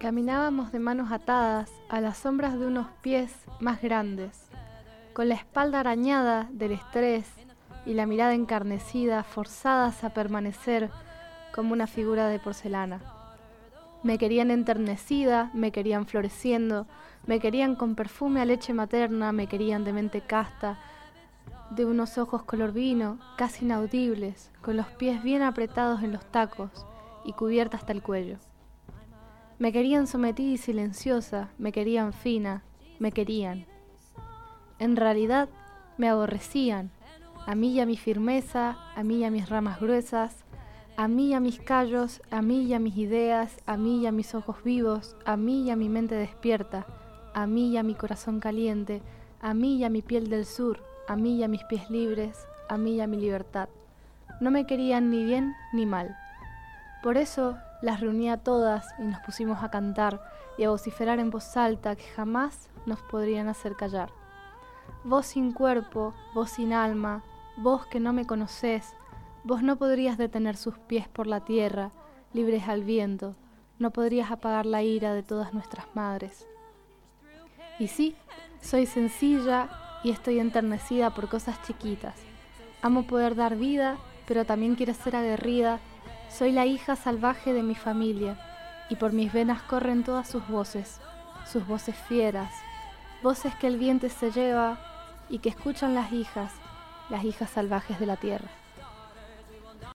Caminábamos de manos atadas a las sombras de unos pies más grandes, con la espalda arañada del estrés y la mirada encarnecida, forzadas a permanecer como una figura de porcelana. Me querían enternecida, me querían floreciendo, me querían con perfume a leche materna, me querían de mente casta, de unos ojos color vino, casi inaudibles, con los pies bien apretados en los tacos y cubierta hasta el cuello. Me querían sometida y silenciosa, me querían fina, me querían. En realidad me aborrecían, a mí y a mi firmeza, a mí y a mis ramas gruesas, a mí y a mis callos, a mí y a mis ideas, a mí y a mis ojos vivos, a mí y a mi mente despierta, a mí y a mi corazón caliente, a mí y a mi piel del sur, a mí y a mis pies libres, a mí y a mi libertad. No me querían ni bien ni mal. Por eso las reuní a todas y nos pusimos a cantar y a vociferar en voz alta que jamás nos podrían hacer callar. Vos sin cuerpo, vos sin alma, vos que no me conocés, vos no podrías detener sus pies por la tierra, libres al viento, no podrías apagar la ira de todas nuestras madres. Y sí, soy sencilla y estoy enternecida por cosas chiquitas. Amo poder dar vida, pero también quiero ser aguerrida. Soy la hija salvaje de mi familia y por mis venas corren todas sus voces, sus voces fieras, voces que el viento se lleva y que escuchan las hijas, las hijas salvajes de la tierra.